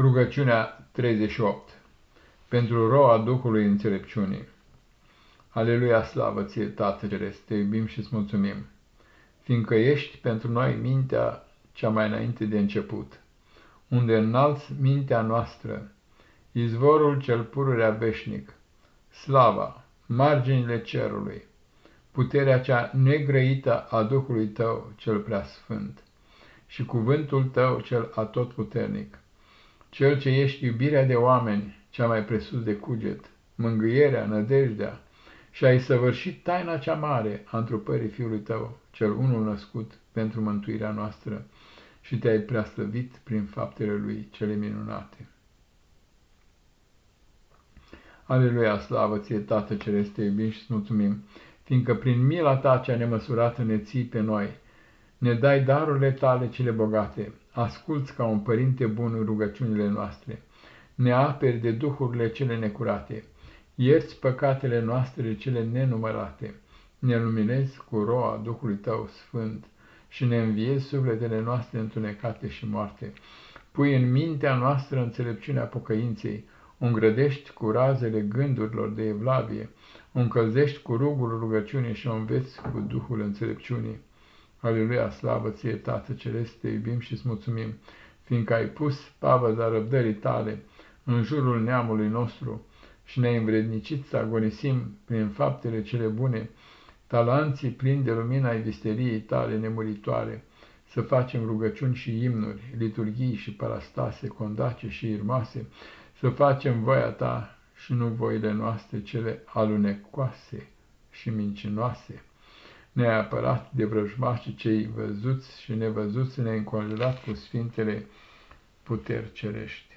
Rugăciunea 38 Pentru roa Duhului înțelepciunii. Aleluia, slavă ție, Tată Ceresc, te iubim și îți mulțumim, fiindcă ești pentru noi mintea cea mai înainte de început, unde înalți mintea noastră, izvorul cel pururea veșnic, slava, marginile cerului, puterea cea negrăită a Duhului tău cel prea sfânt și cuvântul tău cel atotputernic cel ce ești iubirea de oameni, cea mai presus de cuget, mângâierea, nădejdea, și ai săvârșit taina cea mare a întrupării Fiului tău, cel unul născut pentru mântuirea noastră, și te-ai preaslăvit prin faptele lui cele minunate. Aleluia, slavă ție, Tată Ceresc, te iubim și mulțumim, fiindcă prin mila ta cea nemăsurată ne ții pe noi, ne dai darurile tale cele bogate, asculți ca un părinte bun rugăciunile noastre, ne aperi de duhurile cele necurate, ierți păcatele noastre cele nenumărate, ne luminezi cu roa Duhului Tău Sfânt și ne înviezi sufletele noastre întunecate și moarte. Pui în mintea noastră înțelepciunea pocăinței, îngrădești cu razele gândurilor de evlavie, încălzești cu rugul rugăciunii și o înveți cu Duhul înțelepciunii. Aleluia, slavă ție, Tată Celeste, te iubim și îți mulțumim, fiindcă ai pus pavăza răbdării tale în jurul neamului nostru și ne-ai învrednicit să agonisim prin faptele cele bune, talanții plini de lumina ai visteriei tale nemuritoare, să facem rugăciuni și imnuri, liturghii și parastase, condace și irmase, să facem voia ta și nu voile noastre cele alunecoase și mincinoase ne-ai apărat de vrăjmașii cei văzuți și nevăzuți, ne-ai înconjurat cu sfintele puteri cerești.